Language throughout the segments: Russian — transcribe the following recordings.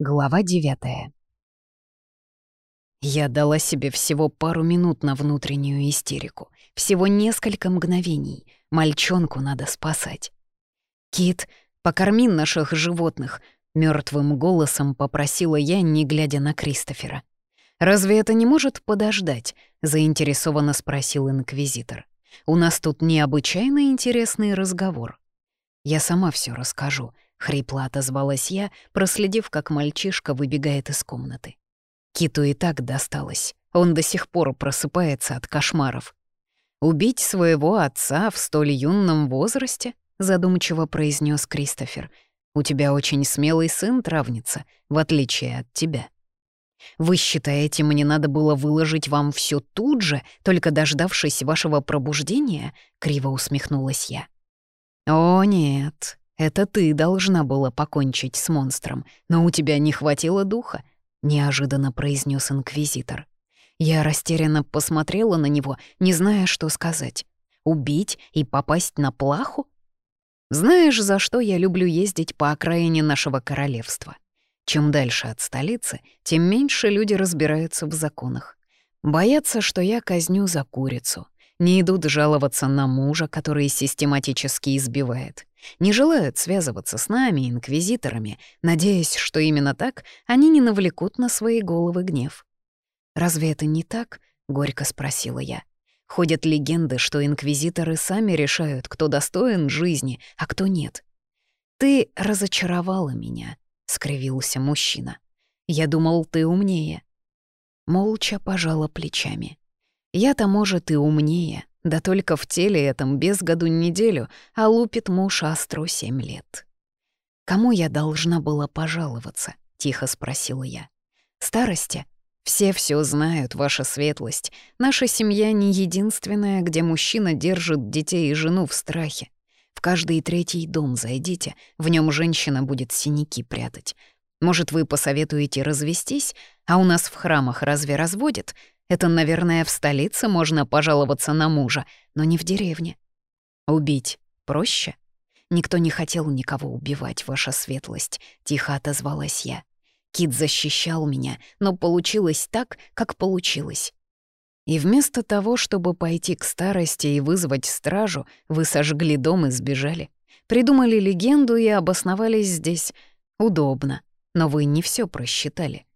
Глава девятая. Я дала себе всего пару минут на внутреннюю истерику. Всего несколько мгновений. Мальчонку надо спасать. «Кит, покорми наших животных», — мертвым голосом попросила я, не глядя на Кристофера. «Разве это не может подождать?» — заинтересованно спросил инквизитор. «У нас тут необычайно интересный разговор». «Я сама все расскажу», — хрипло отозвалась я, проследив, как мальчишка выбегает из комнаты. Киту и так досталось. Он до сих пор просыпается от кошмаров. «Убить своего отца в столь юном возрасте?» — задумчиво произнес Кристофер. «У тебя очень смелый сын, травница, в отличие от тебя». «Вы считаете, мне надо было выложить вам все тут же, только дождавшись вашего пробуждения?» — криво усмехнулась я. «О, нет, это ты должна была покончить с монстром, но у тебя не хватило духа», — неожиданно произнес инквизитор. Я растерянно посмотрела на него, не зная, что сказать. «Убить и попасть на плаху?» «Знаешь, за что я люблю ездить по окраине нашего королевства?» Чем дальше от столицы, тем меньше люди разбираются в законах. Боятся, что я казню за курицу. Не идут жаловаться на мужа, который систематически избивает. Не желают связываться с нами, инквизиторами, надеясь, что именно так они не навлекут на свои головы гнев. «Разве это не так?» — горько спросила я. Ходят легенды, что инквизиторы сами решают, кто достоин жизни, а кто нет. «Ты разочаровала меня», — скривился мужчина. «Я думал, ты умнее». Молча пожала плечами. «Я-то, может, и умнее, да только в теле этом без году неделю, а лупит муж Астру семь лет. «Кому я должна была пожаловаться?» — тихо спросила я. «Старости? Все все знают, ваша светлость. Наша семья не единственная, где мужчина держит детей и жену в страхе. В каждый третий дом зайдите, в нем женщина будет синяки прятать. Может, вы посоветуете развестись, а у нас в храмах разве разводят? Это, наверное, в столице можно пожаловаться на мужа, но не в деревне. Убить проще? Никто не хотел никого убивать, ваша светлость, тихо отозвалась я. Кит защищал меня, но получилось так, как получилось. И вместо того, чтобы пойти к старости и вызвать стражу, вы сожгли дом и сбежали. Придумали легенду и обосновались здесь. Удобно. Но вы не все просчитали.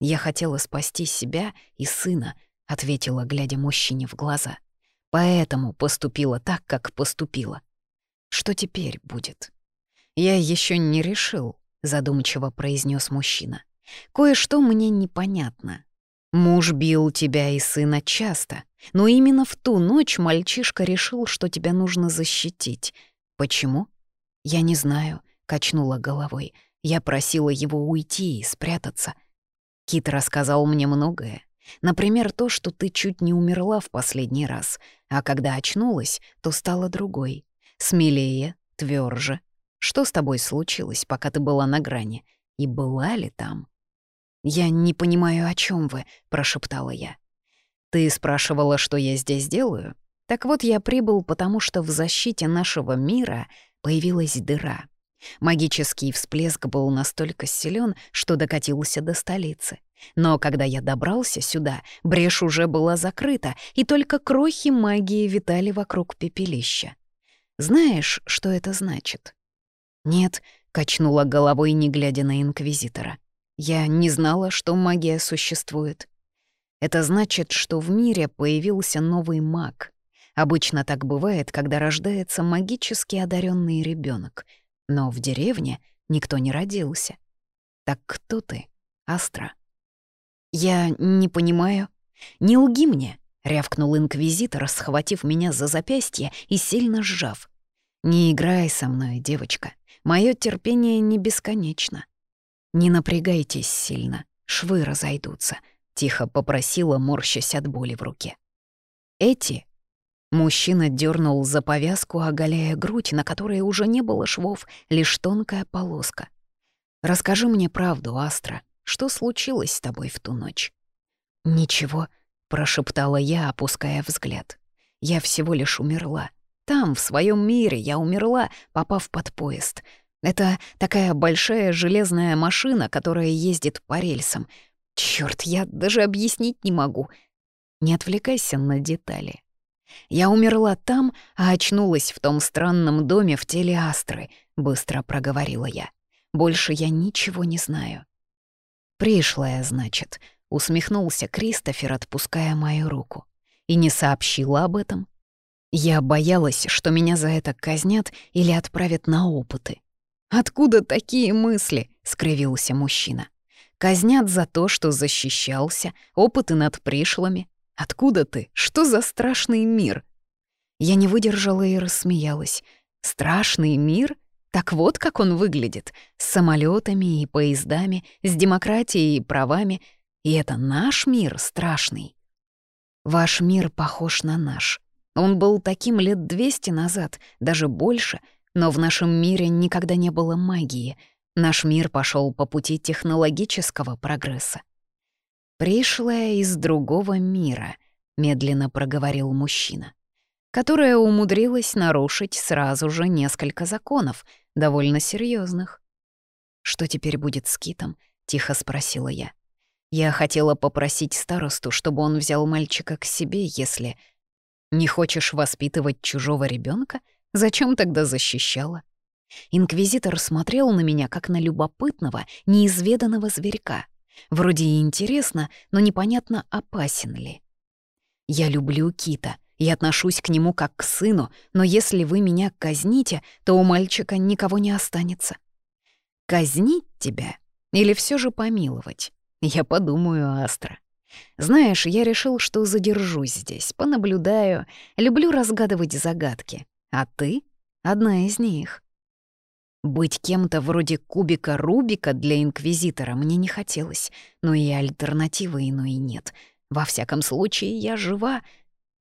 «Я хотела спасти себя и сына», — ответила, глядя мужчине в глаза. «Поэтому поступила так, как поступила. Что теперь будет?» «Я еще не решил», — задумчиво произнес мужчина. «Кое-что мне непонятно. Муж бил тебя и сына часто, но именно в ту ночь мальчишка решил, что тебя нужно защитить. Почему?» «Я не знаю», — качнула головой. «Я просила его уйти и спрятаться». Кит рассказал мне многое. Например, то, что ты чуть не умерла в последний раз, а когда очнулась, то стала другой. Смелее, тверже. Что с тобой случилось, пока ты была на грани? И была ли там? «Я не понимаю, о чем вы», — прошептала я. «Ты спрашивала, что я здесь делаю? Так вот, я прибыл, потому что в защите нашего мира появилась дыра. Магический всплеск был настолько силен, что докатился до столицы. Но когда я добрался сюда, брешь уже была закрыта, и только крохи магии витали вокруг пепелища. Знаешь, что это значит? Нет, качнула головой, не глядя на инквизитора. Я не знала, что магия существует. Это значит, что в мире появился новый маг. Обычно так бывает, когда рождается магически одаренный ребенок — но в деревне никто не родился. Так кто ты, Астра? Я не понимаю. Не лги мне, рявкнул инквизитор, схватив меня за запястье и сильно сжав. Не играй со мной, девочка. Мое терпение не бесконечно. Не напрягайтесь сильно, швы разойдутся, тихо попросила, морщась от боли в руке. Эти Мужчина дернул за повязку, оголяя грудь, на которой уже не было швов, лишь тонкая полоска. «Расскажи мне правду, Астра. Что случилось с тобой в ту ночь?» «Ничего», — прошептала я, опуская взгляд. «Я всего лишь умерла. Там, в своем мире, я умерла, попав под поезд. Это такая большая железная машина, которая ездит по рельсам. Чёрт, я даже объяснить не могу. Не отвлекайся на детали. Я умерла там, а очнулась в том странном доме в теле Астры, быстро проговорила я. Больше я ничего не знаю. Пришлая, значит, усмехнулся Кристофер, отпуская мою руку. И не сообщила об этом. Я боялась, что меня за это казнят или отправят на опыты. «Откуда такие мысли?» — скривился мужчина. «Казнят за то, что защищался, опыты над пришлыми. Откуда ты? Что за страшный мир?» Я не выдержала и рассмеялась. «Страшный мир? Так вот, как он выглядит. С самолетами и поездами, с демократией и правами. И это наш мир страшный. Ваш мир похож на наш. Он был таким лет двести назад, даже больше — но в нашем мире никогда не было магии. Наш мир пошел по пути технологического прогресса. «Пришлая из другого мира», — медленно проговорил мужчина, которая умудрилась нарушить сразу же несколько законов, довольно серьезных. «Что теперь будет с Китом?» — тихо спросила я. Я хотела попросить старосту, чтобы он взял мальчика к себе, если... «Не хочешь воспитывать чужого ребенка? Зачем тогда защищала? Инквизитор смотрел на меня, как на любопытного, неизведанного зверька. Вроде и интересно, но непонятно, опасен ли. Я люблю Кита и отношусь к нему как к сыну, но если вы меня казните, то у мальчика никого не останется. Казнить тебя или все же помиловать? Я подумаю, Астра. Знаешь, я решил, что задержусь здесь, понаблюдаю, люблю разгадывать загадки. А ты — одна из них. Быть кем-то вроде кубика Рубика для Инквизитора мне не хотелось, но и альтернативы иной нет. Во всяком случае, я жива.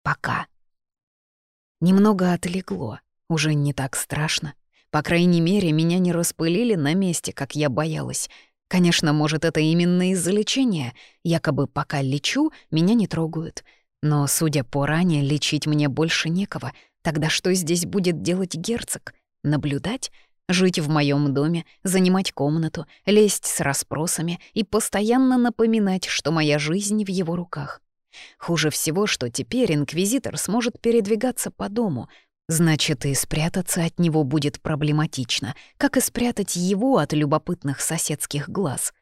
Пока. Немного отлегло, уже не так страшно. По крайней мере, меня не распылили на месте, как я боялась. Конечно, может, это именно из-за лечения. Якобы пока лечу, меня не трогают. Но, судя по ране, лечить мне больше некого, Тогда что здесь будет делать герцог? Наблюдать? Жить в моем доме, занимать комнату, лезть с расспросами и постоянно напоминать, что моя жизнь в его руках. Хуже всего, что теперь инквизитор сможет передвигаться по дому. Значит, и спрятаться от него будет проблематично, как и спрятать его от любопытных соседских глаз.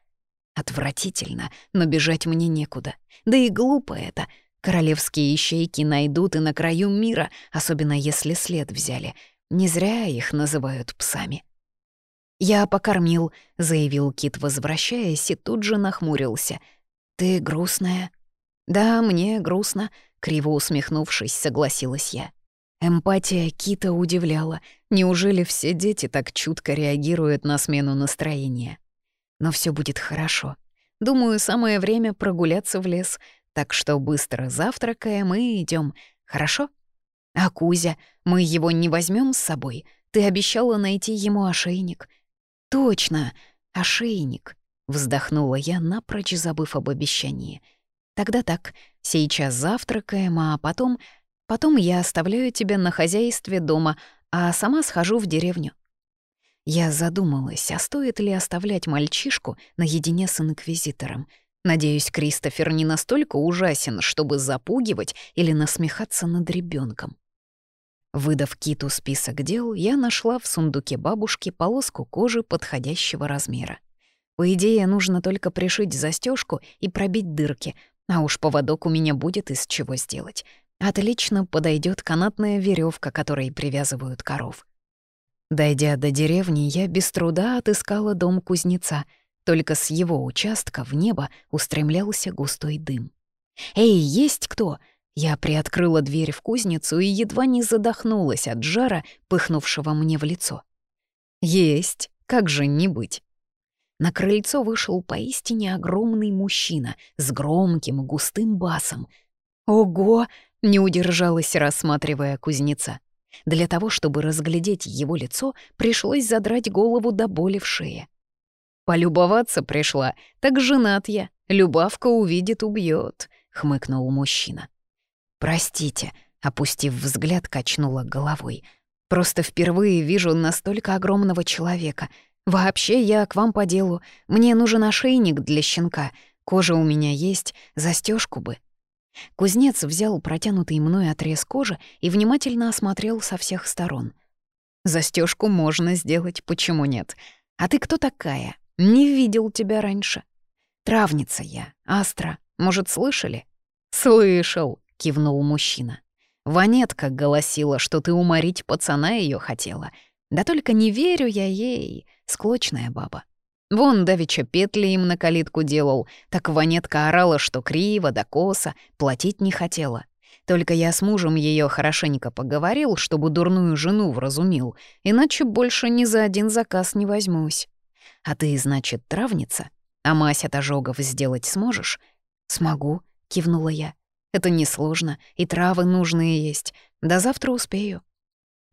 Отвратительно, но бежать мне некуда. Да и глупо это — Королевские ищейки найдут и на краю мира, особенно если след взяли. Не зря их называют псами. «Я покормил», — заявил Кит, возвращаясь, и тут же нахмурился. «Ты грустная?» «Да, мне грустно», — криво усмехнувшись, согласилась я. Эмпатия Кита удивляла. Неужели все дети так чутко реагируют на смену настроения? Но все будет хорошо. Думаю, самое время прогуляться в лес. Так что быстро завтракаем и идем, хорошо? А Кузя, мы его не возьмем с собой? Ты обещала найти ему ошейник. Точно, ошейник. Вздохнула я, напрочь забыв об обещании. Тогда так, сейчас завтракаем, а потом... Потом я оставляю тебя на хозяйстве дома, а сама схожу в деревню. Я задумалась, а стоит ли оставлять мальчишку наедине с инквизитором — Надеюсь, Кристофер не настолько ужасен, чтобы запугивать или насмехаться над ребенком. Выдав Киту список дел, я нашла в сундуке бабушки полоску кожи подходящего размера. По идее, нужно только пришить застежку и пробить дырки, а уж поводок у меня будет из чего сделать. Отлично подойдет канатная веревка, которой привязывают коров. Дойдя до деревни, я без труда отыскала дом кузнеца — только с его участка в небо устремлялся густой дым. «Эй, есть кто?» Я приоткрыла дверь в кузницу и едва не задохнулась от жара, пыхнувшего мне в лицо. «Есть, как же не быть?» На крыльцо вышел поистине огромный мужчина с громким густым басом. «Ого!» — не удержалась, рассматривая кузнеца. Для того, чтобы разглядеть его лицо, пришлось задрать голову до боли в шее. «Полюбоваться пришла, так женат я. Любавка увидит, убьет, хмыкнул мужчина. «Простите», — опустив взгляд, качнула головой. Просто впервые вижу настолько огромного человека. Вообще, я к вам по делу. Мне нужен ошейник для щенка. Кожа у меня есть, застежку бы». Кузнец взял протянутый мной отрез кожи и внимательно осмотрел со всех сторон. Застежку можно сделать, почему нет? А ты кто такая? Не видел тебя раньше». «Травница я, Астра. Может, слышали?» «Слышал», — кивнул мужчина. «Ванетка голосила, что ты уморить пацана ее хотела. Да только не верю я ей, склочная баба. Вон давеча петли им на калитку делал, так Ванетка орала, что криво да косо, платить не хотела. Только я с мужем ее хорошенько поговорил, чтобы дурную жену вразумил, иначе больше ни за один заказ не возьмусь. А ты, значит, травница? А мазь от ожогов сделать сможешь? Смогу, кивнула я. Это несложно, и травы нужные есть. До завтра успею.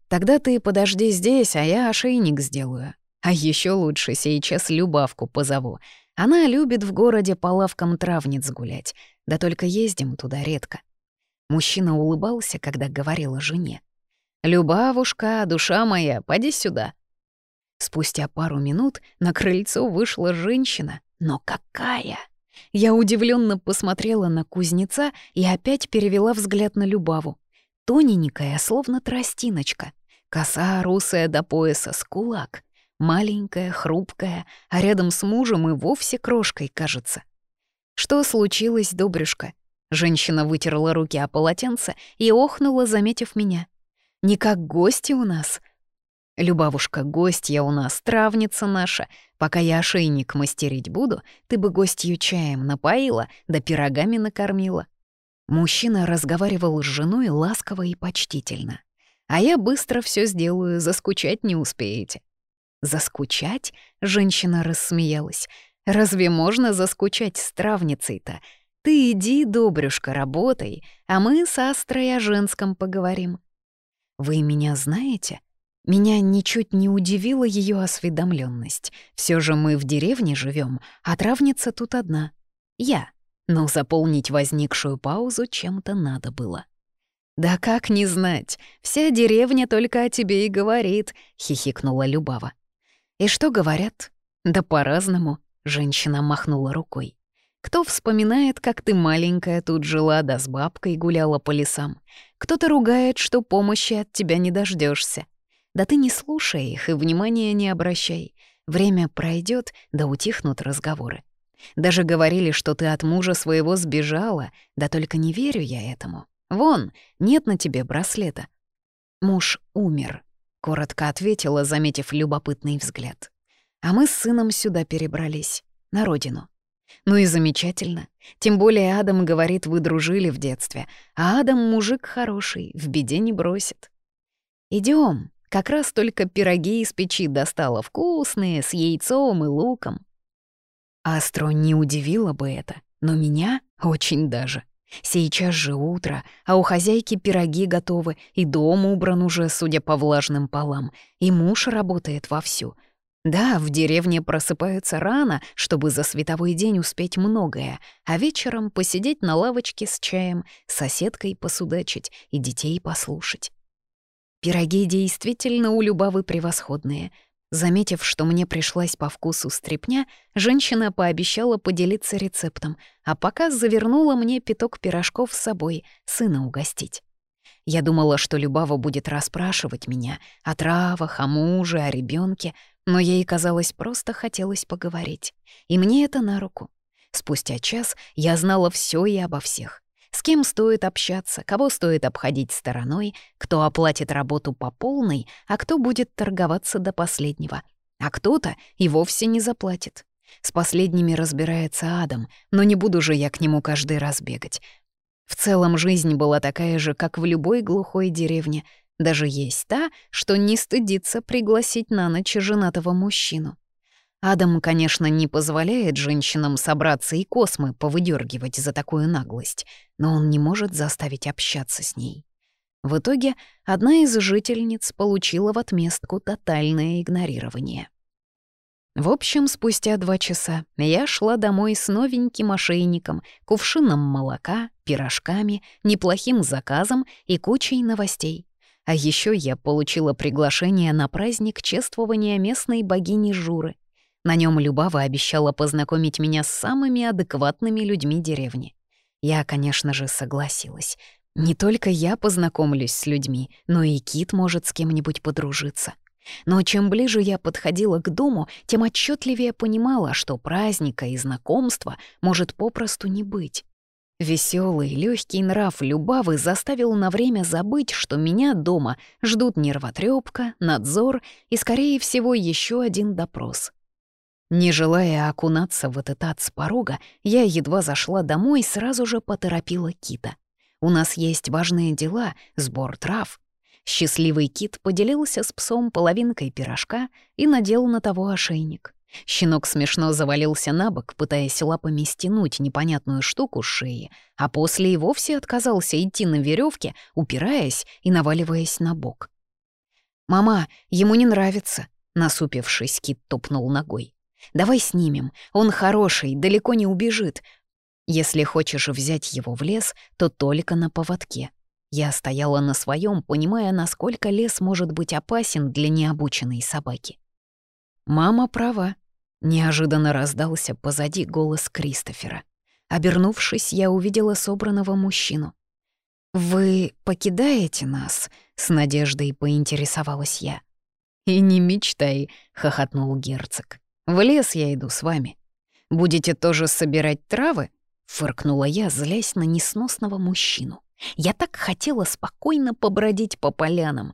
Тогда ты подожди здесь, а я ошейник сделаю. А еще лучше сейчас Любавку позову. Она любит в городе по лавкам травниц гулять, да только ездим туда редко. Мужчина улыбался, когда говорила жене. «Любавушка, душа моя, поди сюда». Спустя пару минут на крыльцо вышла женщина, но какая! Я удивленно посмотрела на кузнеца и опять перевела взгляд на Любаву. Тоненькая, словно тростиночка, коса русая до пояса с кулак, маленькая, хрупкая, а рядом с мужем и вовсе крошкой кажется. «Что случилось, добрюшка?» Женщина вытерла руки о полотенце и охнула, заметив меня. «Не как гости у нас», «Любавушка, гостья у нас, травница наша. Пока я ошейник мастерить буду, ты бы гостью чаем напоила, да пирогами накормила». Мужчина разговаривал с женой ласково и почтительно. «А я быстро все сделаю, заскучать не успеете». «Заскучать?» — женщина рассмеялась. «Разве можно заскучать с травницей-то? Ты иди, добрюшка, работай, а мы с Астрой о женском поговорим». «Вы меня знаете?» Меня ничуть не удивила ее осведомленность. Все же мы в деревне живем, а травница тут одна. Я. Но заполнить возникшую паузу чем-то надо было. «Да как не знать? Вся деревня только о тебе и говорит», — хихикнула Любава. «И что говорят?» «Да по-разному», — женщина махнула рукой. «Кто вспоминает, как ты маленькая тут жила, да с бабкой гуляла по лесам? Кто-то ругает, что помощи от тебя не дождешься. Да ты не слушай их и внимания не обращай. Время пройдет, да утихнут разговоры. Даже говорили, что ты от мужа своего сбежала, да только не верю я этому. Вон, нет на тебе браслета. Муж умер, — коротко ответила, заметив любопытный взгляд. А мы с сыном сюда перебрались, на родину. Ну и замечательно. Тем более Адам говорит, вы дружили в детстве, а Адам мужик хороший, в беде не бросит. Идем, как раз только пироги из печи достала вкусные, с яйцом и луком. Астро не удивило бы это, но меня очень даже. Сейчас же утро, а у хозяйки пироги готовы, и дом убран уже, судя по влажным полам, и муж работает вовсю. Да, в деревне просыпаются рано, чтобы за световой день успеть многое, а вечером посидеть на лавочке с чаем, соседкой посудачить и детей послушать. Пироги действительно у Любавы превосходные. Заметив, что мне пришлась по вкусу стрепня, женщина пообещала поделиться рецептом, а пока завернула мне пяток пирожков с собой, сына угостить. Я думала, что Любава будет расспрашивать меня о травах, о муже, о ребенке, но ей, казалось, просто хотелось поговорить. И мне это на руку. Спустя час я знала все и обо всех. С кем стоит общаться, кого стоит обходить стороной, кто оплатит работу по полной, а кто будет торговаться до последнего. А кто-то и вовсе не заплатит. С последними разбирается Адам, но не буду же я к нему каждый раз бегать. В целом жизнь была такая же, как в любой глухой деревне. Даже есть та, что не стыдится пригласить на ночь женатого мужчину. Адам, конечно, не позволяет женщинам собраться и космы повыдергивать за такую наглость, но он не может заставить общаться с ней. В итоге одна из жительниц получила в отместку тотальное игнорирование. В общем, спустя два часа я шла домой с новеньким ошейником, кувшином молока, пирожками, неплохим заказом и кучей новостей. А еще я получила приглашение на праздник чествования местной богини Журы. На нем Любава обещала познакомить меня с самыми адекватными людьми деревни. Я, конечно же, согласилась. Не только я познакомлюсь с людьми, но и Кит может с кем-нибудь подружиться. Но чем ближе я подходила к дому, тем отчетливее понимала, что праздника и знакомства может попросту не быть. Веселый, легкий нрав Любавы заставил на время забыть, что меня дома ждут нервотрепка, надзор и, скорее всего, еще один допрос. Не желая окунаться в этот ад с порога, я едва зашла домой и сразу же поторопила Кита. У нас есть важные дела, сбор трав. Счастливый Кит поделился с псом половинкой пирожка и надел на того ошейник. Щенок смешно завалился на бок, пытаясь лапами стянуть непонятную штуку с шеи, а после и вовсе отказался идти на веревке, упираясь и наваливаясь на бок. «Мама, ему не нравится», — насупившись, Кит топнул ногой. Давай снимем. Он хороший, далеко не убежит. Если хочешь взять его в лес, то только на поводке. Я стояла на своем, понимая, насколько лес может быть опасен для необученной собаки. Мама права. Неожиданно раздался позади голос Кристофера. Обернувшись, я увидела собранного мужчину. «Вы покидаете нас?» — с надеждой поинтересовалась я. «И не мечтай», — хохотнул герцог. В лес я иду с вами. Будете тоже собирать травы?» — фыркнула я, злясь на несносного мужчину. «Я так хотела спокойно побродить по полянам.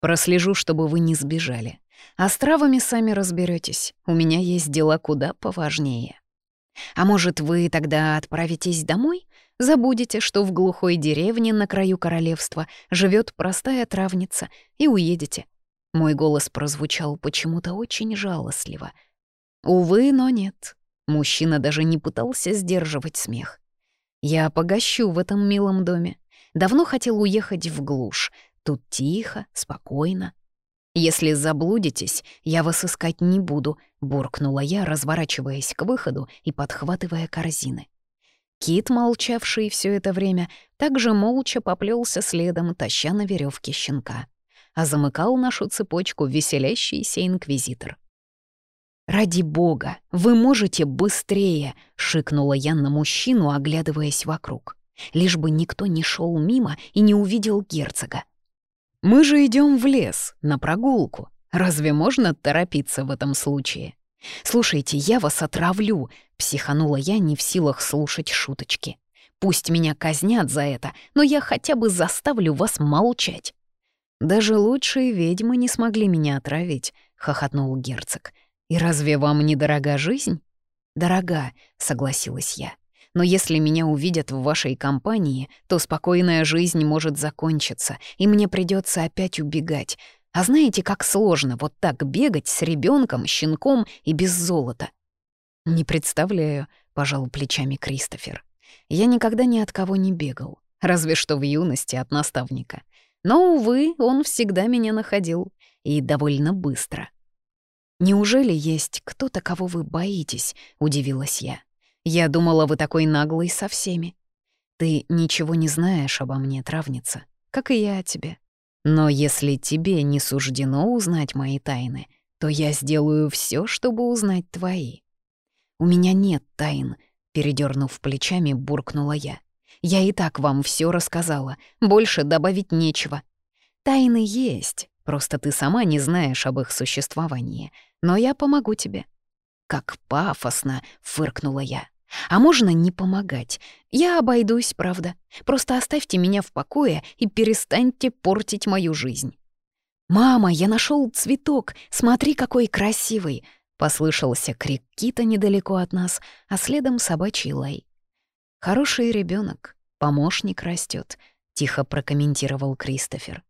Прослежу, чтобы вы не сбежали. А с травами сами разберетесь. У меня есть дела куда поважнее. А может, вы тогда отправитесь домой? Забудете, что в глухой деревне на краю королевства живет простая травница, и уедете. Мой голос прозвучал почему-то очень жалостливо — Увы, но нет. Мужчина даже не пытался сдерживать смех. Я погощу в этом милом доме. Давно хотел уехать в глушь. Тут тихо, спокойно. «Если заблудитесь, я вас искать не буду», — буркнула я, разворачиваясь к выходу и подхватывая корзины. Кит, молчавший все это время, также молча поплелся следом, таща на веревке щенка. А замыкал нашу цепочку веселящийся инквизитор. «Ради бога, вы можете быстрее!» — шикнула я на мужчину, оглядываясь вокруг. Лишь бы никто не шел мимо и не увидел герцога. «Мы же идем в лес, на прогулку. Разве можно торопиться в этом случае?» «Слушайте, я вас отравлю», — психанула я, не в силах слушать шуточки. «Пусть меня казнят за это, но я хотя бы заставлю вас молчать». «Даже лучшие ведьмы не смогли меня отравить», — хохотнул герцог. «И разве вам не дорога жизнь?» «Дорога», — согласилась я. «Но если меня увидят в вашей компании, то спокойная жизнь может закончиться, и мне придется опять убегать. А знаете, как сложно вот так бегать с ребенком, щенком и без золота?» «Не представляю», — пожал плечами Кристофер. «Я никогда ни от кого не бегал, разве что в юности от наставника. Но, увы, он всегда меня находил, и довольно быстро». «Неужели есть кто-то, кого вы боитесь?» — удивилась я. «Я думала, вы такой наглый со всеми. Ты ничего не знаешь обо мне, травница, как и я о тебе. Но если тебе не суждено узнать мои тайны, то я сделаю все, чтобы узнать твои». «У меня нет тайн», — передернув плечами, буркнула я. «Я и так вам все рассказала, больше добавить нечего. Тайны есть, Просто ты сама не знаешь об их существовании. Но я помогу тебе». «Как пафосно!» — фыркнула я. «А можно не помогать? Я обойдусь, правда. Просто оставьте меня в покое и перестаньте портить мою жизнь». «Мама, я нашел цветок! Смотри, какой красивый!» — послышался крик Кита недалеко от нас, а следом собачий лай. «Хороший ребенок, помощник растет, тихо прокомментировал Кристофер.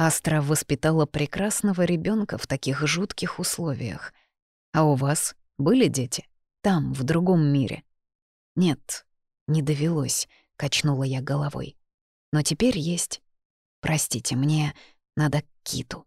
Астра воспитала прекрасного ребенка в таких жутких условиях. А у вас были дети? Там, в другом мире? Нет, не довелось, качнула я головой. Но теперь есть. Простите, мне надо к киту.